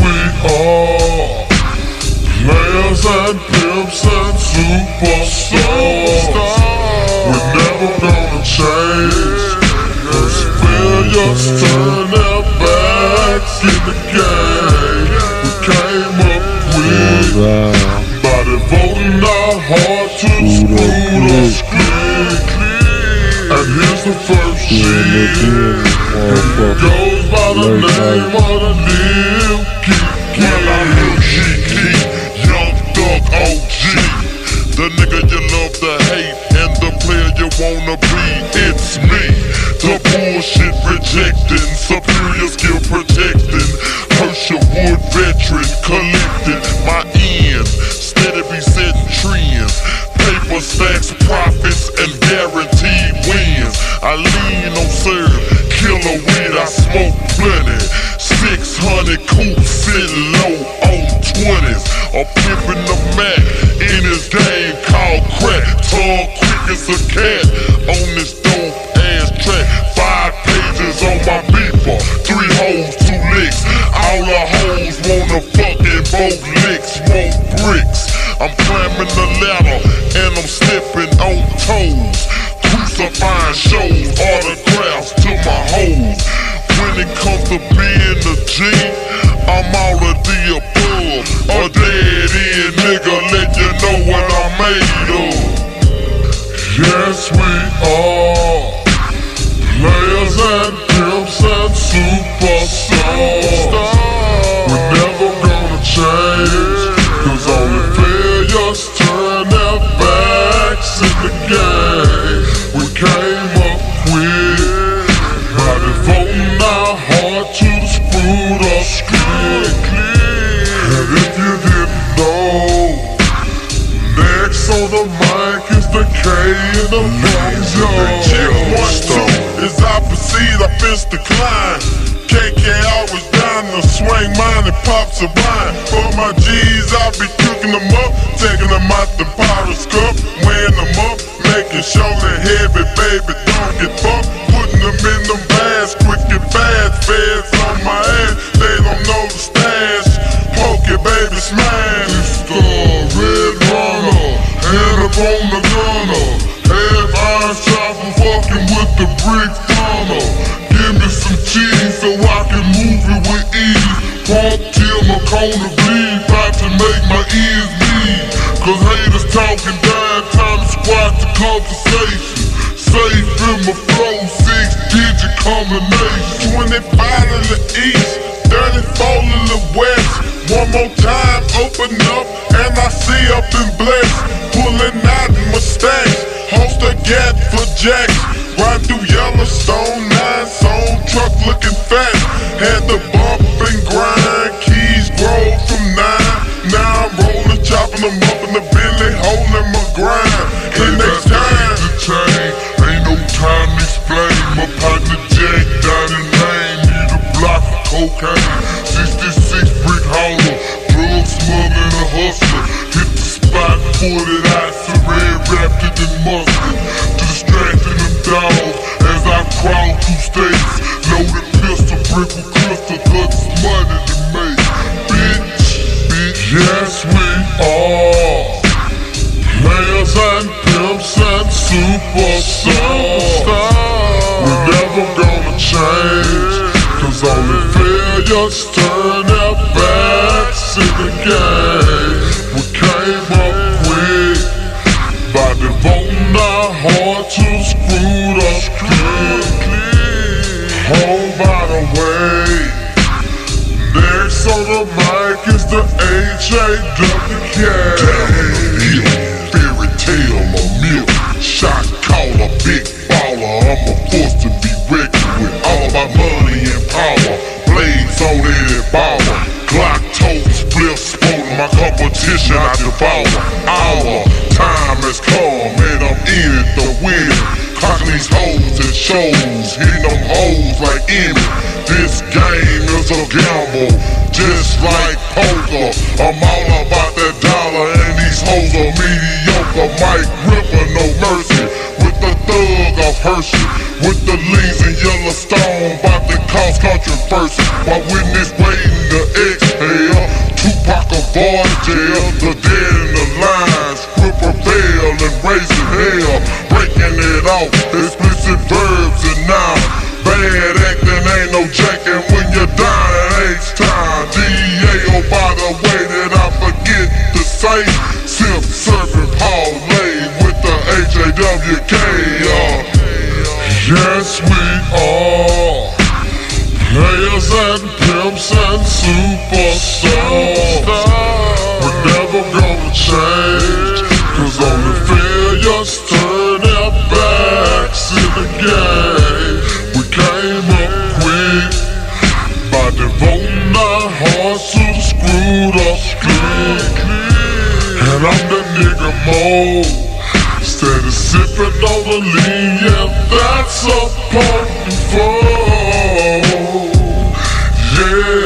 We are players and pimps and superstars. We're never gonna change. Cause failures turn their backs in the game. We came up with by devoting our heart to the Screwed Up Click. And here's the first sheet. It goes by the name of the Lil I'm Young Thug OG. The nigga you love to hate and the player you wanna be. It's me, the bullshit rejecting, superior skill 600 coops sitting low on 20s. A pimp in the Mac in his game called crack. Tongue quick as a cat on this dope ass track. Five pages on my beeper, three hoes, two licks. All the hoes wanna fucking both licks, want bricks. I'm climbing the ladder and I'm stepping on toes. Crucifying shows, autographs to my hoes. When it comes to being a G, I'm all of the above. Next on the mic is the K and the Check Mojo. one, two, as I proceed, I fist decline. KK always down to swing mine and pops a rhyme. For my G's, I be cooking them up, taking them out the Pirates Pump till my corner bleed, about to make my ears bleed. Cause haters talking down, time to squat the conversation. Safe in my flow, six digit combination. 25 in the east, 34 in the west. One more time, open up, and I see up in bless. Them up in the Bentley, holding my grind. The next time. the chain. Ain't no time to explain. My partner Jack down in Maine need a block of cocaine. 66 brick hollow, drug smuggling a hustler. Hit the spot, pulled it out, saran wrapped it in mustard. Distracting them dogs as I crawl through states. And superstars. We're never gonna change. Cause the failures turn their backs in the game. We came up with by devoting our heart to Screwed Up Click. Oh, by the way, next on the mic is the H-A-W-K. Big baller. I'm a force to be reckoned with. All about money and power. Blades on every baller. Glock toes, flip sporting. My competition I devour. Our time has come and I'm in it to win. Cocking these hoes and shows, hitting them hoes like Emmy. This game is a gamble, just like poker. I'm all about that dollar and these hoes are mediocre. Mike Ripper, no mercy. While witness waiting to exhale. jail, the dead in the lines. Will prevail and raising hell, breaking it off, explicit verbs and now. Bad acting ain't no jacking. When you're dying H time. Players and pimps and superstars. We're never gonna change, cause only failures turn their backs in the game. We came up quick by devoting our hearts to the screwed up street. And I'm the nigga mode. Steady sipping on the lean, yeah, that's a potent foe. Yeah,